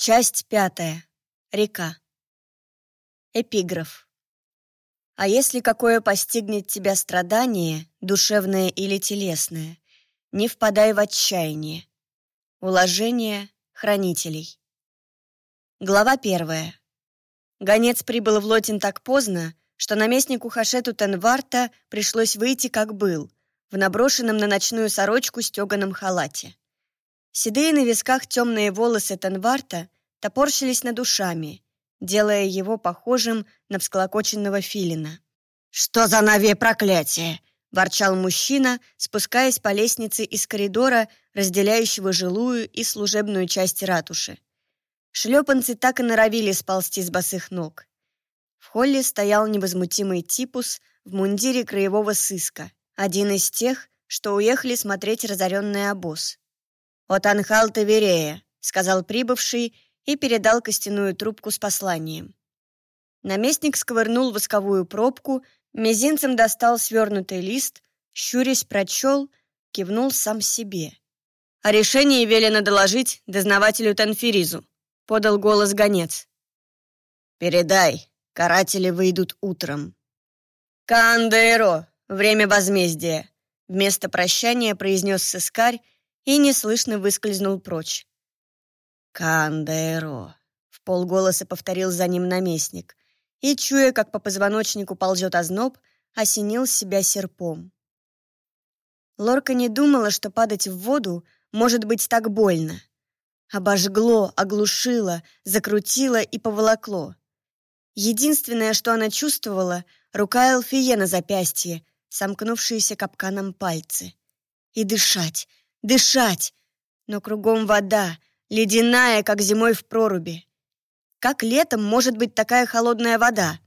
Часть пятая. Река. Эпиграф. А если какое постигнет тебя страдание, душевное или телесное, не впадай в отчаяние. Уложение хранителей. Глава первая. Гонец прибыл в Лотин так поздно, что наместнику Хашету Тенварта пришлось выйти, как был, в наброшенном на ночную сорочку стеганом халате. Седые на висках темные волосы Танварта топорщились над ушами, делая его похожим на всколокоченного филина. «Что за наве проклятие?» — ворчал мужчина, спускаясь по лестнице из коридора, разделяющего жилую и служебную части ратуши. Шлепанцы так и норовили сползти с босых ног. В холле стоял невозмутимый типус в мундире краевого сыска, один из тех, что уехали смотреть разоренный обоз. «От Анхал Таверея», — сказал прибывший и передал костяную трубку с посланием. Наместник сковырнул восковую пробку, мизинцем достал свернутый лист, щурясь прочел, кивнул сам себе. «О решении велено доложить дознавателю Танферизу», — подал голос гонец. «Передай, каратели выйдут утром». «Кандеро, время возмездия», — вместо прощания произнес сыскарь и неслышно выскользнул прочь. «Кандеро», — в полголоса повторил за ним наместник, и, чуя, как по позвоночнику ползет озноб, осенил себя серпом. Лорка не думала, что падать в воду может быть так больно. Обожгло, оглушило, закрутило и поволокло. Единственное, что она чувствовала — рука Элфие на запястье, сомкнувшиеся капканом пальцы. И дышать, дышать. Но кругом вода, ледяная, как зимой в проруби. Как летом может быть такая холодная вода?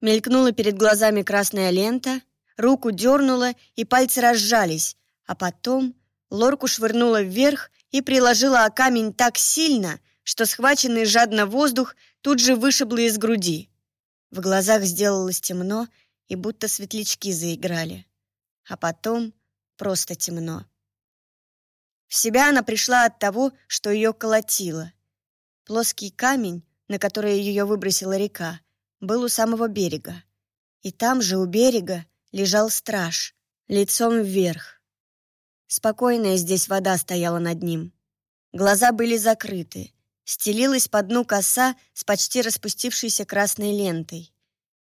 Мелькнула перед глазами красная лента, руку дернула, и пальцы разжались, а потом лорку швырнула вверх и приложила о камень так сильно, что схваченный жадно воздух тут же вышибло из груди. В глазах сделалось темно, и будто светлячки заиграли. А потом просто темно. В себя она пришла от того, что ее колотило. Плоский камень, на который ее выбросила река, был у самого берега. И там же, у берега, лежал страж, лицом вверх. Спокойная здесь вода стояла над ним. Глаза были закрыты. Стелилась по дну коса с почти распустившейся красной лентой.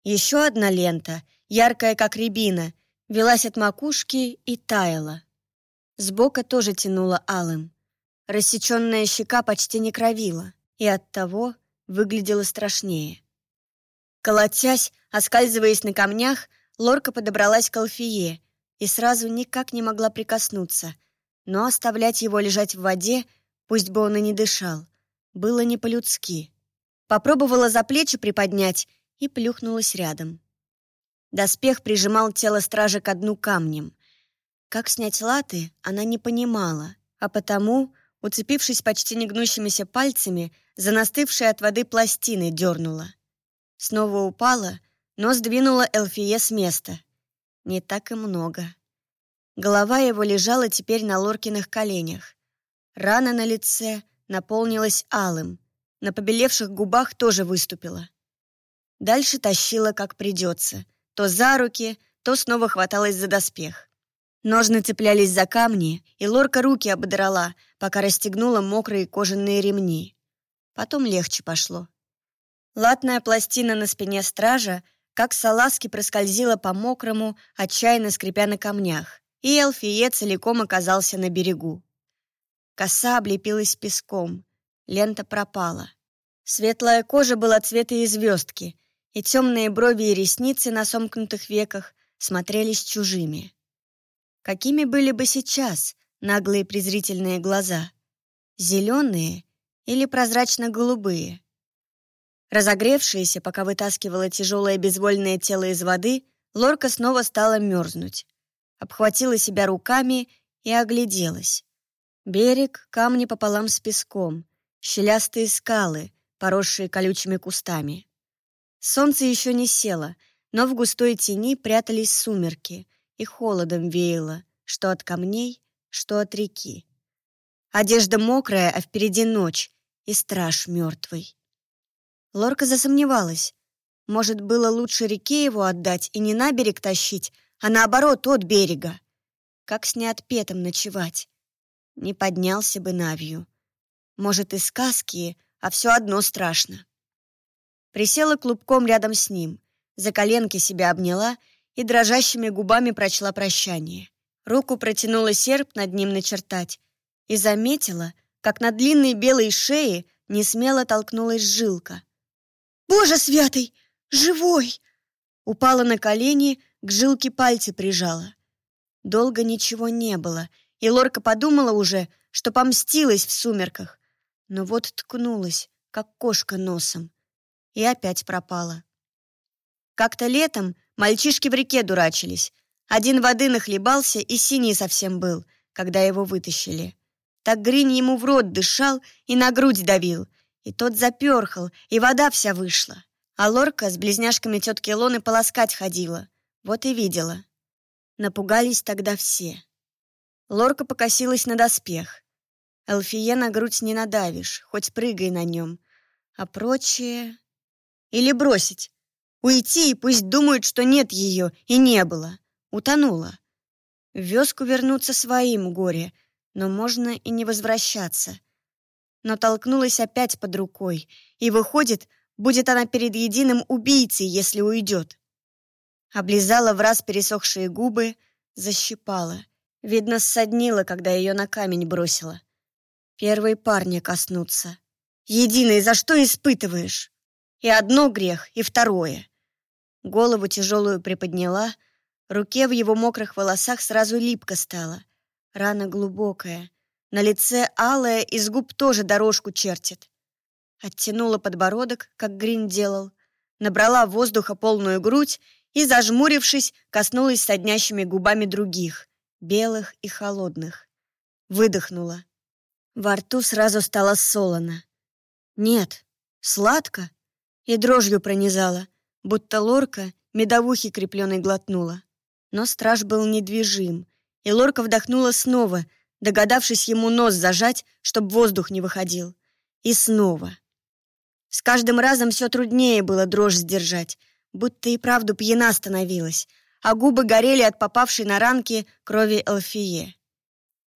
Еще одна лента, яркая как рябина, велась от макушки и таяла. Сбока тоже тянуло алым. Рассеченная щека почти не кровила, и оттого выглядела страшнее. Колотясь, оскальзываясь на камнях, Лорка подобралась к Алфие и сразу никак не могла прикоснуться, но оставлять его лежать в воде, пусть бы он и не дышал, было не по-людски. Попробовала за плечи приподнять и плюхнулась рядом. Доспех прижимал тело стража к дну камнем. Как снять латы, она не понимала, а потому, уцепившись почти негнущимися пальцами, за настывшие от воды пластины дернула. Снова упала, но сдвинула Элфие с места. Не так и много. Голова его лежала теперь на Лоркиных коленях. Рана на лице наполнилась алым, на побелевших губах тоже выступила. Дальше тащила, как придется, то за руки, то снова хваталась за доспех. Ножны цеплялись за камни, и Лорка руки ободрала, пока расстегнула мокрые кожаные ремни. Потом легче пошло. Латная пластина на спине стража, как салазки, проскользила по мокрому, отчаянно скрипя на камнях, и Элфие целиком оказался на берегу. Коса облепилась песком, лента пропала. Светлая кожа была цвета и звездки, и темные брови и ресницы на сомкнутых веках смотрелись чужими. Какими были бы сейчас наглые презрительные глаза? Зеленые или прозрачно-голубые? Разогревшаяся, пока вытаскивала тяжелое безвольное тело из воды, Лорка снова стала мерзнуть. Обхватила себя руками и огляделась. Берег, камни пополам с песком, щелястые скалы, поросшие колючими кустами. Солнце еще не село, но в густой тени прятались сумерки, и холодом веяло, что от камней, что от реки. Одежда мокрая, а впереди ночь, и страж мертвый. Лорка засомневалась. Может, было лучше реке его отдать и не на берег тащить, а наоборот, от берега. Как с неотпетым ночевать? Не поднялся бы Навью. Может, и сказки, а все одно страшно. Присела клубком рядом с ним, за коленки себя обняла и дрожащими губами прочла прощание. Руку протянула серп над ним начертать и заметила, как на длинной белой шее несмело толкнулась жилка. «Боже святый! Живой!» Упала на колени, к жилке пальцы прижала. Долго ничего не было, и Лорка подумала уже, что помстилась в сумерках. Но вот ткнулась, как кошка носом, и опять пропала. Как-то летом мальчишки в реке дурачились. Один воды нахлебался и синий совсем был, когда его вытащили. Так Гринь ему в рот дышал и на грудь давил, и тот заперхал, и вода вся вышла. А Лорка с близняшками тетки Лоны полоскать ходила. Вот и видела. Напугались тогда все. Лорка покосилась на доспех. Элфие на грудь не надавишь, хоть прыгай на нем. А прочее... Или бросить. Уйти, и пусть думают, что нет ее, и не было. Утонула. В вёску вернуться своим горе, но можно и не возвращаться. Но толкнулась опять под рукой, и выходит, будет она перед единым убийцей, если уйдет. Облизала в раз пересохшие губы, защипала. Видно, ссаднила, когда ее на камень бросила. Первый парня коснуться. Единый, за что испытываешь? И одно грех, и второе. Голову тяжелую приподняла, руке в его мокрых волосах сразу липко стало. Рана глубокая. На лице алая, из губ тоже дорожку чертит. Оттянула подбородок, как Грин делал, набрала воздуха полную грудь и, зажмурившись, коснулась соднящими губами других, белых и холодных. Выдохнула. Во рту сразу стало солоно. Нет, сладко. И дрожью пронизала, будто лорка медовухи крепленной глотнула. Но страж был недвижим, и лорка вдохнула снова, догадавшись ему нос зажать, чтоб воздух не выходил. И снова. С каждым разом все труднее было дрожь сдержать, будто и правду пьяна становилась, а губы горели от попавшей на ранки крови Элфие.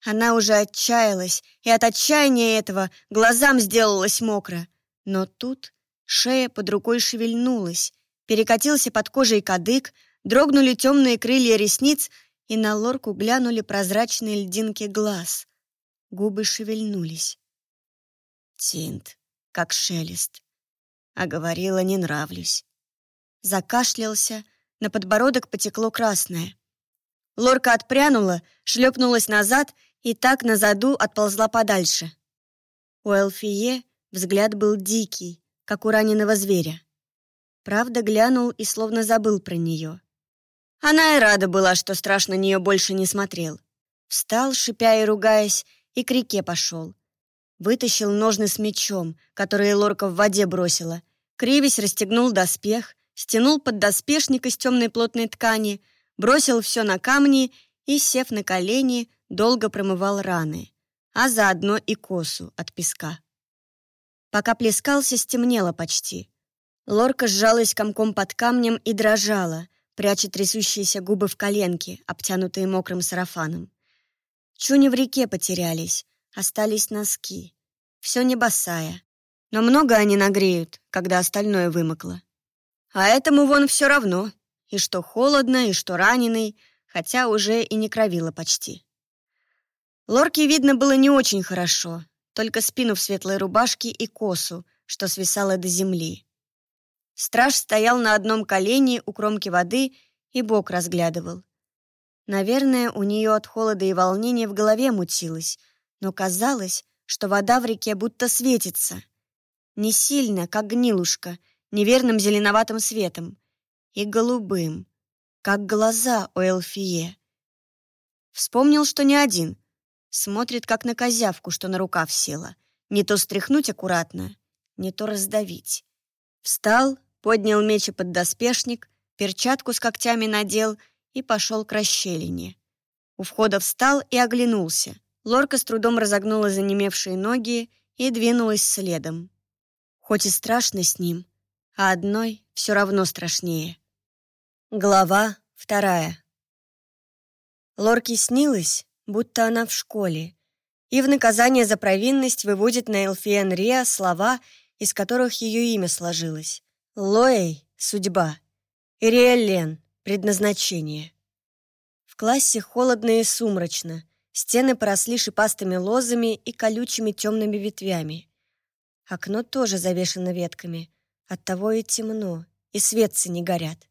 Она уже отчаялась, и от отчаяния этого глазам сделалось мокро. Но тут шея под рукой шевельнулась, перекатился под кожей кадык, дрогнули темные крылья ресниц, и на лорку глянули прозрачные льдинки глаз. Губы шевельнулись. Тинт, как шелест а говорила «не нравлюсь». Закашлялся, на подбородок потекло красное. Лорка отпрянула, шлепнулась назад и так на заду отползла подальше. У Элфие взгляд был дикий, как у раненого зверя. Правда, глянул и словно забыл про нее. Она и рада была, что страшно на нее больше не смотрел. Встал, шипя и ругаясь, и к реке пошел. Вытащил ножны с мечом, которые Лорка в воде бросила, Кривись расстегнул доспех, стянул поддоспешник из темной плотной ткани, бросил все на камни и, сев на колени, долго промывал раны, а заодно и косу от песка. Пока плескался, стемнело почти. Лорка сжалась комком под камнем и дрожала, пряча трясущиеся губы в коленки, обтянутые мокрым сарафаном. Чуни в реке потерялись, остались носки. Все не босая, но много они нагреют, когда остальное вымокло. А этому вон все равно. И что холодно, и что раненый, хотя уже и не кровило почти. Лорке видно было не очень хорошо, только спину в светлой рубашке и косу, что свисала до земли. Страж стоял на одном колене у кромки воды и бок разглядывал. Наверное, у нее от холода и волнения в голове мутилось, но казалось, что вода в реке будто светится, не сильно, как гнилушка, неверным зеленоватым светом. И голубым, как глаза у Элфие. Вспомнил, что не один. Смотрит, как на козявку, что на рукав села. Не то стряхнуть аккуратно, не то раздавить. Встал, поднял меч и поддоспешник, перчатку с когтями надел и пошел к расщелине. У входа встал и оглянулся. Лорка с трудом разогнула занемевшие ноги и двинулась следом. Хоть и страшно с ним, а одной все равно страшнее. Глава вторая. Лорке снилось, будто она в школе, и в наказание за провинность выводит на Элфиен Риа слова, из которых ее имя сложилось. Лоэй — судьба, Ириэлен — предназначение. В классе холодно и сумрачно, стены поросли шипастыми лозами и колючими темными ветвями. Окно тоже завешено ветками, оттого и темно, и светцы не горят.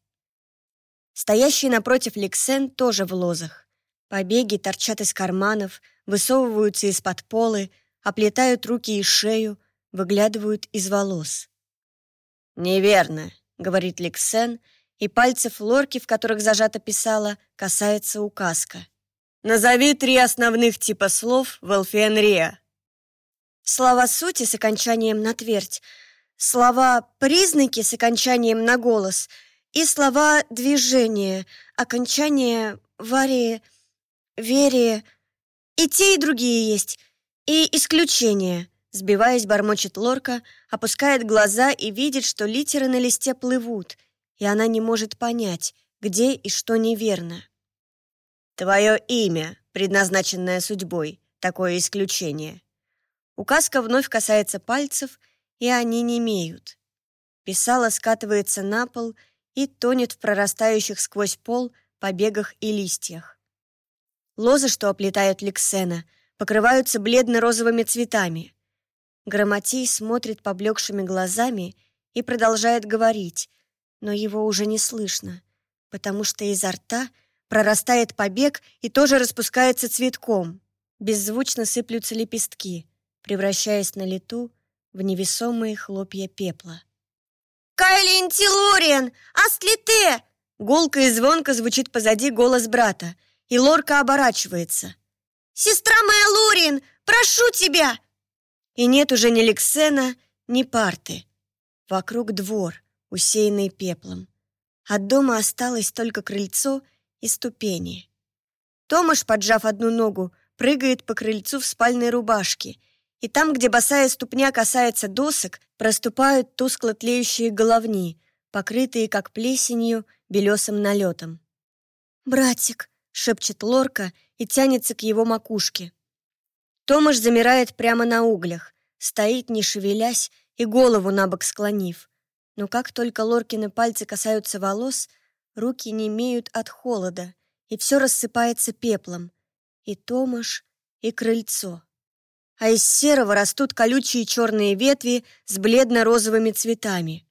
Стоящий напротив Лексен тоже в лозах. Побеги торчат из карманов, высовываются из-под полы, оплетают руки и шею, выглядывают из волос. «Неверно», — говорит Лексен, и пальцев лорки, в которых зажато писала, касается указка. «Назови три основных типа слов в Элфиенриа». Слова сути с окончанием на твердь, слова признаки с окончанием на голос и слова движения, окончание вари, вере, и те, и другие есть, и исключения. Сбиваясь, бормочет Лорка, опускает глаза и видит, что литеры на листе плывут, и она не может понять, где и что неверно. «Твое имя, предназначенное судьбой, такое исключение». Указка вновь касается пальцев, и они не имеют. Писала скатывается на пол и тонет в прорастающих сквозь пол побегах и листьях. Лозы, что оплетают Лексена, покрываются бледно-розовыми цветами. Грамотей смотрит поблекшими глазами и продолжает говорить, но его уже не слышно, потому что изо рта прорастает побег и тоже распускается цветком. Беззвучно сыплются лепестки, превращаясь на лету в невесомые хлопья пепла. «Кайлин Тилориан! Астлите!» Гулко и звонко звучит позади голос брата — и Лорка оборачивается. «Сестра моя Лорин, прошу тебя!» И нет уже ни Лексена, ни парты. Вокруг двор, усеянный пеплом. От дома осталось только крыльцо и ступени. Томаш, поджав одну ногу, прыгает по крыльцу в спальной рубашке, и там, где босая ступня касается досок, проступают тускло тлеющие головни, покрытые, как плесенью, белесым налетом. «Братик!» шепчет Лорка и тянется к его макушке. Томаш замирает прямо на углях, стоит, не шевелясь, и голову на бок склонив. Но как только Лоркины пальцы касаются волос, руки не имеют от холода, и все рассыпается пеплом. И Томаш, и крыльцо. А из серого растут колючие черные ветви с бледно-розовыми цветами.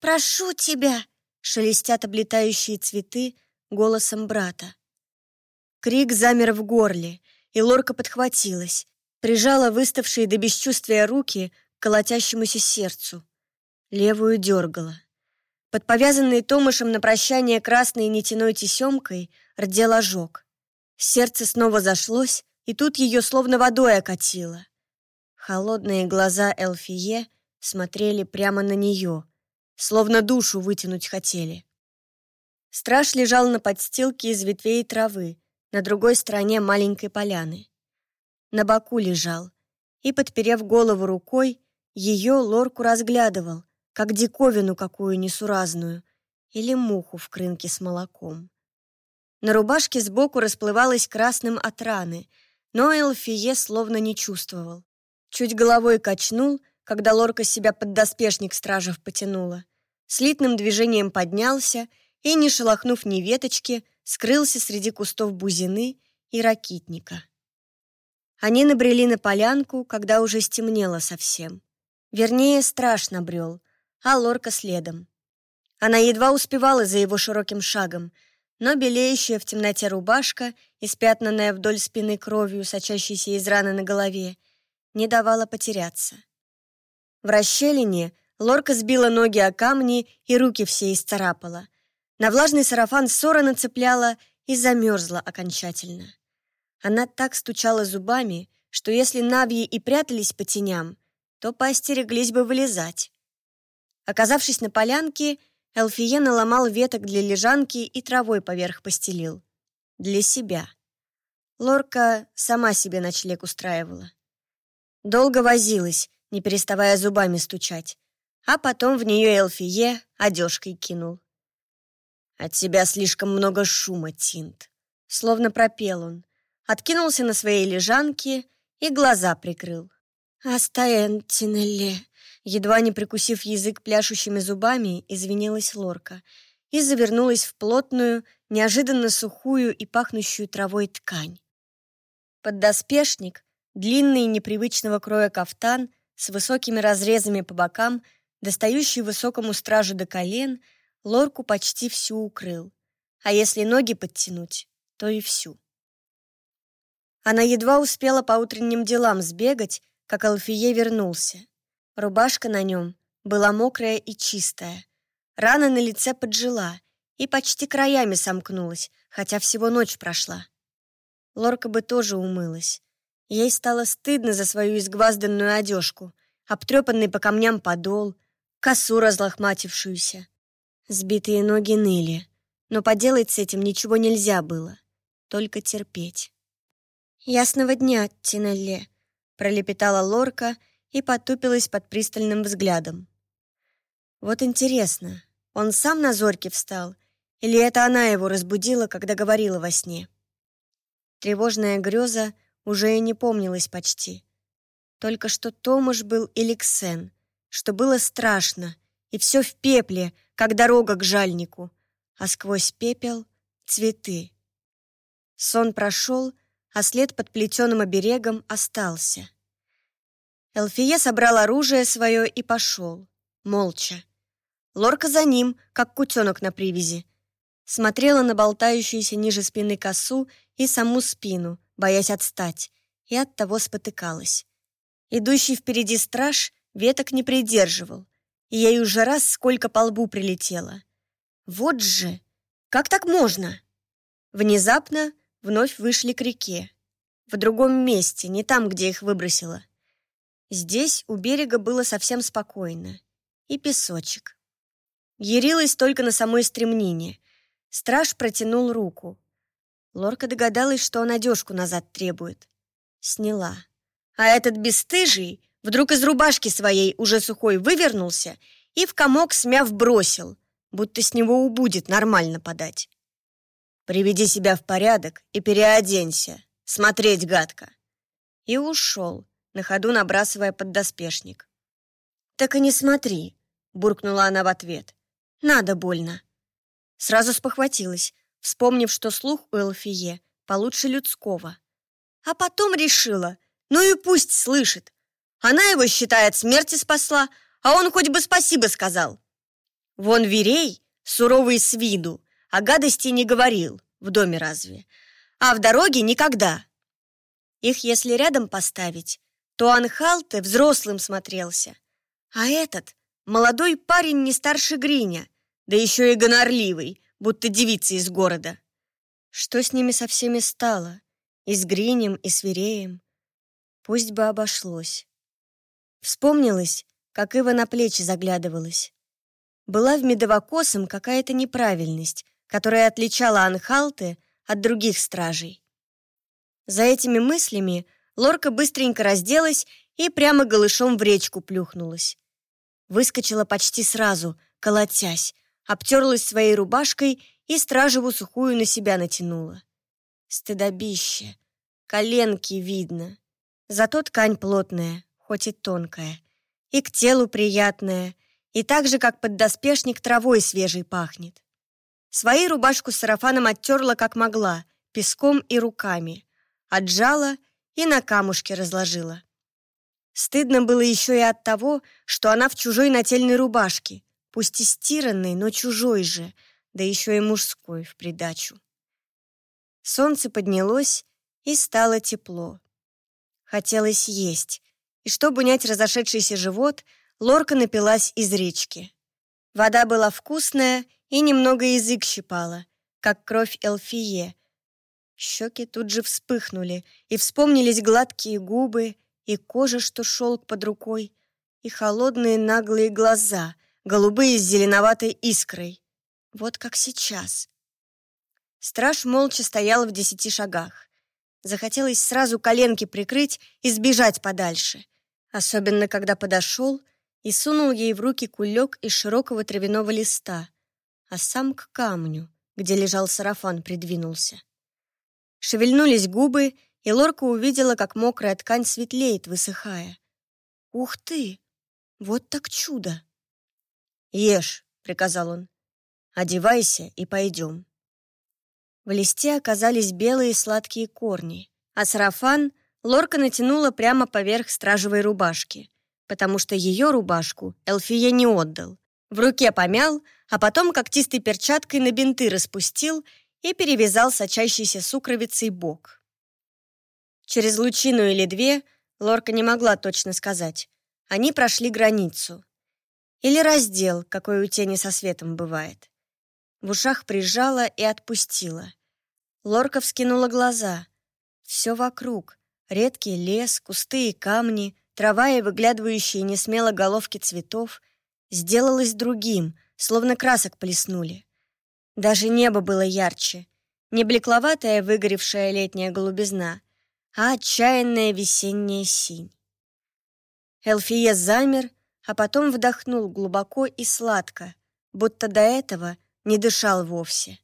«Прошу тебя!» — шелестят облетающие цветы, голосом брата. Крик замер в горле, и Лорка подхватилась, прижала выставшие до бесчувствия руки к колотящемуся сердцу. Левую дергала. Под повязанной Томашем на прощание красной нитяной тесемкой рдел ожог. Сердце снова зашлось, и тут ее словно водой окатило. Холодные глаза Элфие смотрели прямо на нее, словно душу вытянуть хотели. Страж лежал на подстилке из ветвей и травы, на другой стороне маленькой поляны. На боку лежал, и, подперев голову рукой, ее лорку разглядывал, как диковину какую несуразную, или муху в крынке с молоком. На рубашке сбоку расплывалась красным от раны, но Элфие словно не чувствовал. Чуть головой качнул, когда лорка себя под доспешник стражев потянула. Слитным движением поднялся — и, не шелохнув ни веточки, скрылся среди кустов бузины и ракитника. Они набрели на полянку, когда уже стемнело совсем. Вернее, страшно брел, а лорка следом. Она едва успевала за его широким шагом, но белеющая в темноте рубашка, испятнанная вдоль спины кровью, сочащейся из раны на голове, не давала потеряться. В расщелине лорка сбила ноги о камни и руки все исцарапала. На влажный сарафан ссора нацепляла и замерзла окончательно. Она так стучала зубами, что если навьи и прятались по теням, то поостереглись бы вылезать. Оказавшись на полянке, Элфие наломал веток для лежанки и травой поверх постелил. Для себя. Лорка сама себе ночлег устраивала. Долго возилась, не переставая зубами стучать, а потом в нее Элфие одежкой кинул. «От тебя слишком много шума, Тинт», — словно пропел он. Откинулся на своей лежанке и глаза прикрыл. «Астаэн Тинелле», едва не прикусив язык пляшущими зубами, извинилась Лорка и завернулась в плотную, неожиданно сухую и пахнущую травой ткань. Поддоспешник, длинный непривычного кроя кафтан с высокими разрезами по бокам, достающий высокому стражу до колен, лорку почти всю укрыл. А если ноги подтянуть, то и всю. Она едва успела по утренним делам сбегать, как Алфие вернулся. Рубашка на нем была мокрая и чистая. Рана на лице поджила и почти краями сомкнулась, хотя всего ночь прошла. Лорка бы тоже умылась. Ей стало стыдно за свою изгвазданную одежку, обтрепанный по камням подол, косу разлохматившуюся. Сбитые ноги ныли, но поделать с этим ничего нельзя было, только терпеть. «Ясного дня, Тинелле», — пролепетала Лорка и потупилась под пристальным взглядом. «Вот интересно, он сам на зорьке встал, или это она его разбудила, когда говорила во сне?» Тревожная греза уже и не помнилась почти. Только что Томаш был Эликсен, что было страшно, и все в пепле, как дорога к жальнику, а сквозь пепел — цветы. Сон прошел, а след под плетеным оберегом остался. Элфие собрал оружие свое и пошел, молча. Лорка за ним, как кутенок на привязи. Смотрела на болтающуюся ниже спины косу и саму спину, боясь отстать, и от того спотыкалась. Идущий впереди страж веток не придерживал, и ей уже раз сколько по лбу прилетело. Вот же! Как так можно? Внезапно вновь вышли к реке. В другом месте, не там, где их выбросило. Здесь у берега было совсем спокойно. И песочек. Ярилась только на самой стремнине. Страж протянул руку. Лорка догадалась, что он одежку назад требует. Сняла. А этот бесстыжий вдруг из рубашки своей уже сухой вывернулся и в комок смяв бросил, будто с него убудет нормально подать. «Приведи себя в порядок и переоденься. Смотреть гадко». И ушел, на ходу набрасывая поддоспешник. «Так и не смотри», — буркнула она в ответ. «Надо больно». Сразу спохватилась вспомнив, что слух у Элфие получше людского. А потом решила, ну и пусть слышит. Она его, считает, смерти спасла, а он хоть бы спасибо сказал. Вон Верей, суровый с виду, о гадости не говорил, в доме разве, а в дороге никогда. Их если рядом поставить, то Анхалте взрослым смотрелся, а этот — молодой парень не старше Гриня, да еще и гонорливый, будто девицы из города. Что с ними со всеми стало? И с Гринем, и с Вереем? Пусть бы обошлось. Вспомнилось, как Ива на плечи заглядывалась. Была в медовокосом какая-то неправильность, которая отличала Анхалты от других стражей. За этими мыслями Лорка быстренько разделась и прямо голышом в речку плюхнулась. Выскочила почти сразу, колотясь, обтерлась своей рубашкой и стражеву сухую на себя натянула. Стыдобище, коленки видно. Зато ткань плотная, хоть и тонкая, и к телу приятная, и так же, как поддоспешник, травой свежей пахнет. Свои рубашку с сарафаном оттерла, как могла, песком и руками, отжала и на камушке разложила. Стыдно было еще и от того, что она в чужой нательной рубашке, пусть и стиранный, но чужой же, да еще и мужской в придачу. Солнце поднялось, и стало тепло. Хотелось есть, и чтобы унять разошедшийся живот, Лорка напилась из речки. Вода была вкусная и немного язык щипала, как кровь Элфие. Щеки тут же вспыхнули, и вспомнились гладкие губы, и кожа, что шелк под рукой, и холодные наглые глаза, голубые с зеленоватой искрой. Вот как сейчас. Страж молча стоял в десяти шагах. Захотелось сразу коленки прикрыть и сбежать подальше, Особенно, когда подошел и сунул ей в руки кулек из широкого травяного листа, а сам к камню, где лежал сарафан, придвинулся. Шевельнулись губы, и Лорка увидела, как мокрая ткань светлеет, высыхая. «Ух ты! Вот так чудо!» «Ешь», — приказал он. «Одевайся и пойдем». В листе оказались белые сладкие корни, а сарафан Лорка натянула прямо поверх стражевой рубашки, потому что ее рубашку Элфие не отдал. В руке помял, а потом когтистой перчаткой на бинты распустил и перевязал сочащийся сукровицей бок. Через лучину или две, Лорка не могла точно сказать, они прошли границу. Или раздел, какой у тени со светом бывает. В ушах прижала и отпустила. Лорка вскинула глаза. Все вокруг. Редкий лес, кусты и камни, трава и выглядывающие несмело головки цветов сделалось другим, словно красок плеснули. Даже небо было ярче. Не блекловатая выгоревшая летняя голубизна, а отчаянная весенняя синь. Элфие замер, а потом вдохнул глубоко и сладко, будто до этого не дышал вовсе.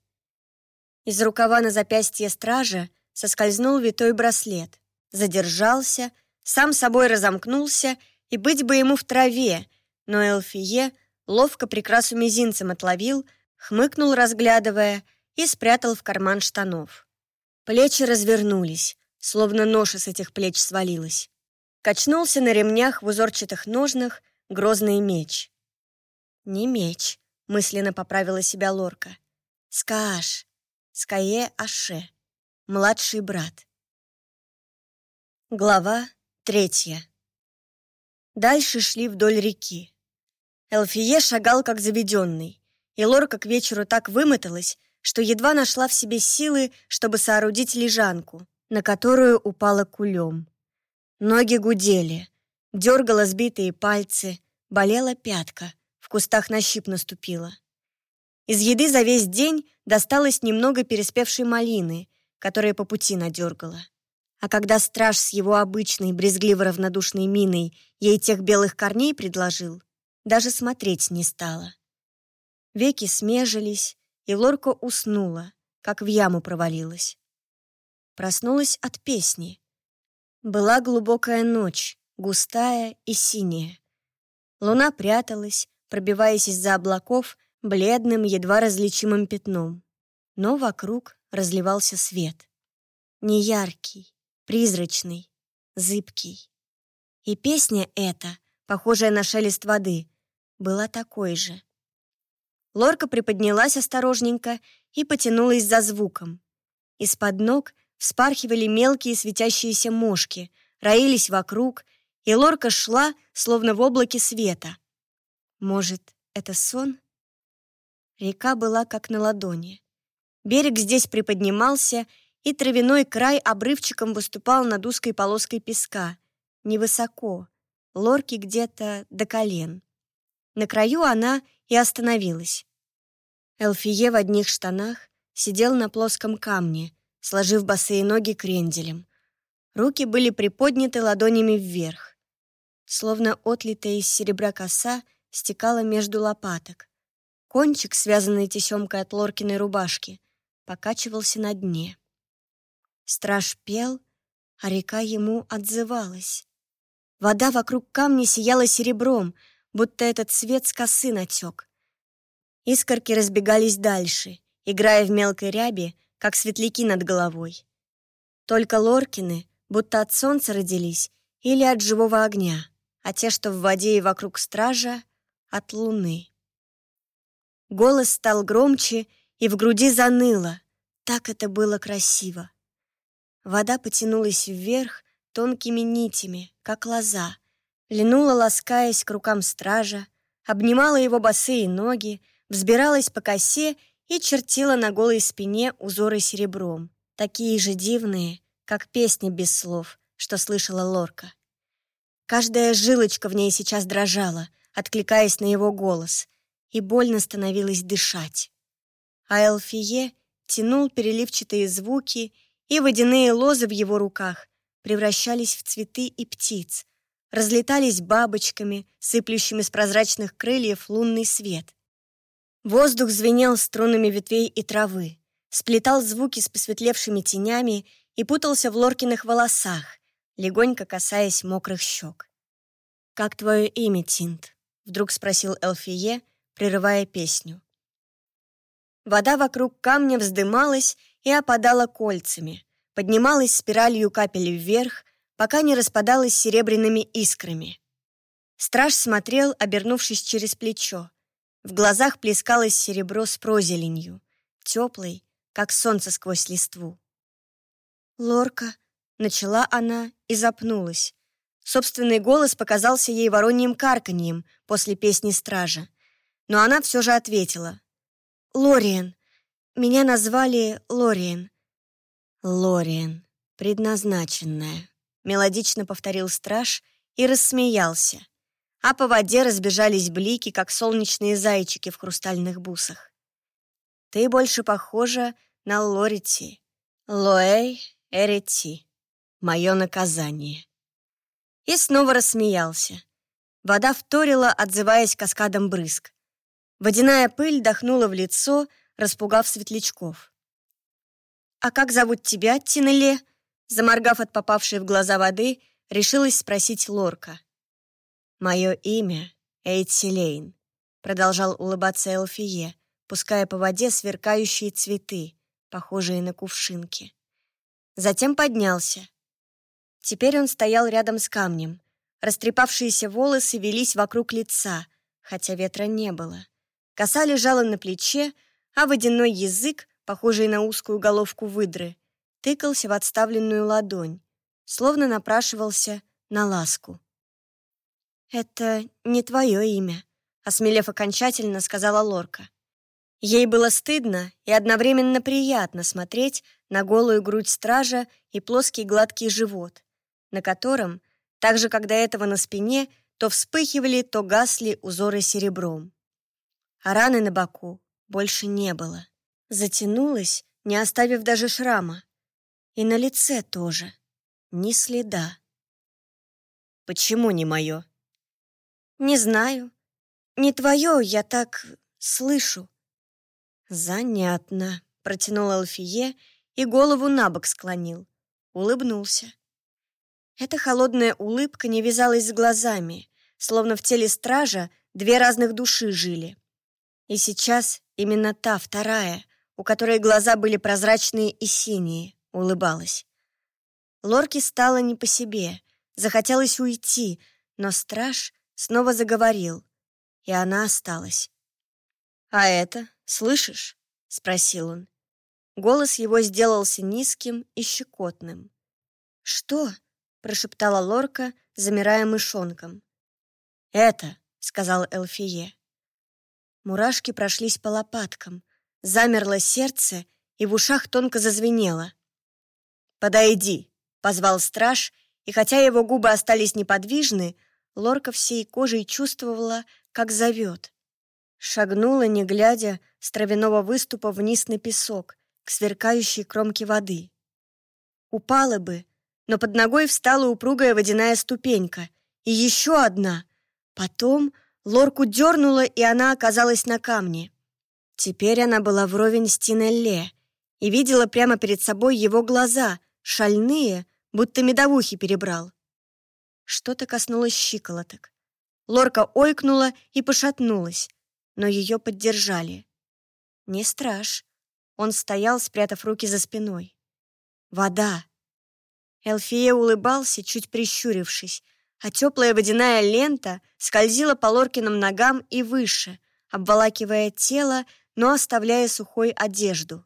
Из рукава на запястье стража соскользнул витой браслет, задержался, сам собой разомкнулся, и быть бы ему в траве, но Элфие ловко прикрасу мизинцем отловил, хмыкнул, разглядывая, и спрятал в карман штанов. Плечи развернулись, словно ноша с этих плеч свалилась. Качнулся на ремнях в узорчатых ножнах грозный меч. «Не меч», мысленно поправила себя Лорка. Скаш, Скае Аше, младший брат. Глава третья. Дальше шли вдоль реки. Элфие шагал как заведенный, и Лорка к вечеру так вымоталась, что едва нашла в себе силы, чтобы соорудить лежанку, на которую упала кулем. Ноги гудели, дергала сбитые пальцы, болела пятка. В кустах на щип наступила. Из еды за весь день досталось немного переспевшей малины, которая по пути надергала. А когда страж с его обычной, брезгливо-равнодушной миной ей тех белых корней предложил, даже смотреть не стала. Веки смежились, и Лорка уснула, как в яму провалилась. Проснулась от песни. Была глубокая ночь, густая и синяя. Луна пряталась, пробиваясь из-за облаков бледным, едва различимым пятном. Но вокруг разливался свет. Неяркий, призрачный, зыбкий. И песня эта, похожая на шелест воды, была такой же. Лорка приподнялась осторожненько и потянулась за звуком. Из-под ног вспархивали мелкие светящиеся мошки, роились вокруг, и Лорка шла, словно в облаке света — может, это сон? Река была как на ладони. Берег здесь приподнимался, и травяной край обрывчиком выступал над узкой полоской песка. Невысоко, лорки где-то до колен. На краю она и остановилась. Элфие в одних штанах сидел на плоском камне, сложив босые ноги кренделем. Руки были приподняты ладонями вверх. Словно отлитая из серебра коса — стекала между лопаток. Кончик, связанный тесемкой от Лоркиной рубашки, покачивался на дне. Страж пел, а река ему отзывалась. Вода вокруг камня сияла серебром, будто этот цвет с косы натек. Искорки разбегались дальше, играя в мелкой ряби, как светляки над головой. Только Лоркины будто от солнца родились или от живого огня, а те, что в воде и вокруг стража, от луны. Голос стал громче, и в груди заныло. Так это было красиво. Вода потянулась вверх тонкими нитями, как лоза, линула, ласкаясь к рукам стража, обнимала его босые ноги, взбиралась по косе и чертила на голой спине узоры серебром, такие же дивные, как песня без слов, что слышала Лорка. Каждая жилочка в ней сейчас дрожала, откликаясь на его голос, и больно становилось дышать. А Элфие тянул переливчатые звуки, и водяные лозы в его руках превращались в цветы и птиц, разлетались бабочками, сыплющими с прозрачных крыльев лунный свет. Воздух звенел струнами ветвей и травы, сплетал звуки с посветлевшими тенями и путался в Лоркиных волосах, легонько касаясь мокрых щек. «Как твое имя, Тинт?» — вдруг спросил Элфие, прерывая песню. Вода вокруг камня вздымалась и опадала кольцами, поднималась спиралью капель вверх, пока не распадалась серебряными искрами. Страж смотрел, обернувшись через плечо. В глазах плескалось серебро с прозеленью, теплой, как солнце сквозь листву. «Лорка», — начала она и запнулась. Собственный голос показался ей вороньим карканьем после песни стража. Но она все же ответила. «Лориен. Меня назвали Лориен». «Лориен. Предназначенная», — мелодично повторил страж и рассмеялся. А по воде разбежались блики, как солнечные зайчики в хрустальных бусах. «Ты больше похожа на Лорити. Лоэй Эрети. Мое наказание». И снова рассмеялся. Вода вторила, отзываясь каскадом брызг. Водяная пыль дохнула в лицо, распугав светлячков. «А как зовут тебя, Тинеле?» Заморгав от попавшей в глаза воды, решилась спросить Лорка. «Мое имя Эйтсилейн», — продолжал улыбаться Элфие, пуская по воде сверкающие цветы, похожие на кувшинки. Затем поднялся. Теперь он стоял рядом с камнем. Растрепавшиеся волосы велись вокруг лица, хотя ветра не было. Коса лежала на плече, а водяной язык, похожий на узкую головку выдры, тыкался в отставленную ладонь, словно напрашивался на ласку. «Это не твое имя», — осмелев окончательно, сказала Лорка. Ей было стыдно и одновременно приятно смотреть на голую грудь стража и плоский гладкий живот, на котором, так же, как до этого на спине, то вспыхивали, то гасли узоры серебром. А раны на боку больше не было. Затянулась, не оставив даже шрама. И на лице тоже. Ни следа. «Почему не мое?» «Не знаю. Не твое, я так слышу». «Занятно», — протянул Алфие и голову на бок склонил. Улыбнулся. Эта холодная улыбка не вязалась с глазами, словно в теле стража две разных души жили. И сейчас именно та, вторая, у которой глаза были прозрачные и синие, улыбалась. Лорке стало не по себе, захотелось уйти, но страж снова заговорил, и она осталась. «А это, слышишь?» — спросил он. Голос его сделался низким и щекотным. «Что?» — прошептала Лорка, замирая мышонком. «Это», — сказал Элфие. Мурашки прошлись по лопаткам, замерло сердце, и в ушах тонко зазвенело. «Подойди», — позвал страж, и хотя его губы остались неподвижны, Лорка всей кожей чувствовала, как зовет. Шагнула, не глядя, с травяного выступа вниз на песок, к сверкающей кромке воды. Упала бы, но под ногой встала упругая водяная ступенька. И еще одна. Потом лорку дернула, и она оказалась на камне. Теперь она была вровень с Тинелле и видела прямо перед собой его глаза, шальные, будто медовухи перебрал. Что-то коснулось щиколоток. Лорка ойкнула и пошатнулась, но ее поддержали. Не страж. Он стоял, спрятав руки за спиной. Вода. Элфия улыбался, чуть прищурившись, а теплая водяная лента скользила по Лоркиным ногам и выше, обволакивая тело, но оставляя сухой одежду.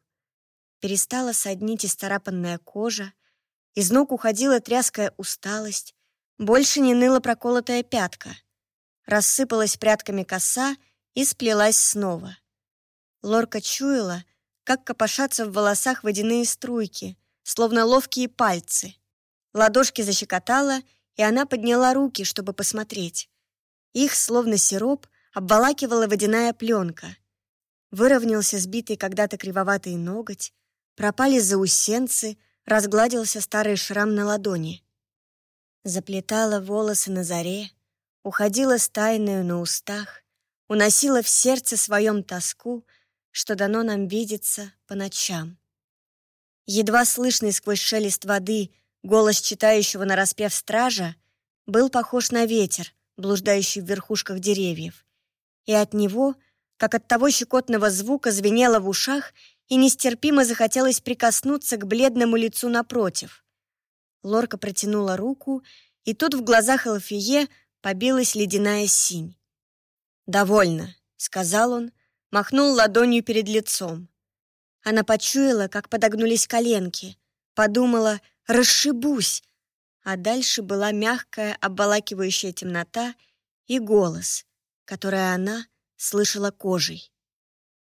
Перестала соднить исцарапанная кожа, из ног уходила тряская усталость, больше не ныла проколотая пятка. Рассыпалась прядками коса и сплелась снова. Лорка чуяла, как копошатся в волосах водяные струйки, словно ловкие пальцы — Ладошки защекотала, и она подняла руки, чтобы посмотреть. Их, словно сироп, обволакивала водяная пленка. Выровнялся сбитый когда-то кривоватый ноготь, пропали заусенцы, разгладился старый шрам на ладони. Заплетала волосы на заре, уходила с тайною на устах, уносила в сердце своем тоску, что дано нам видеться по ночам. Едва слышный сквозь шелест воды голос читающего на распев стража был похож на ветер, блуждающий в верхушках деревьев, и от него, как от того щекотного звука, звенело в ушах и нестерпимо захотелось прикоснуться к бледному лицу напротив. Лорка протянула руку, и тут в глазах Алфие побилась ледяная синь. «Довольно», — сказал он, махнул ладонью перед лицом. Она почуяла, как подогнулись коленки, подумала «расшибусь», а дальше была мягкая, обволакивающая темнота и голос, который она слышала кожей.